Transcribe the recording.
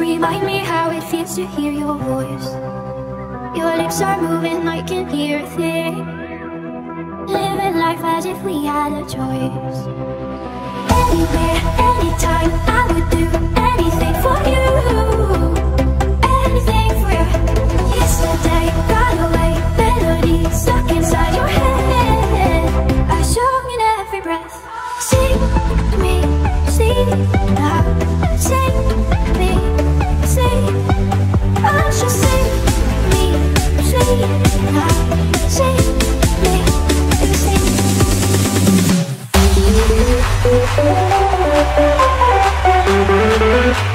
Remind me how it feels to hear your voice. Your lips are moving, I can hear a thing. Living life as if we had a choice. Anywhere, anytime, I would do anything.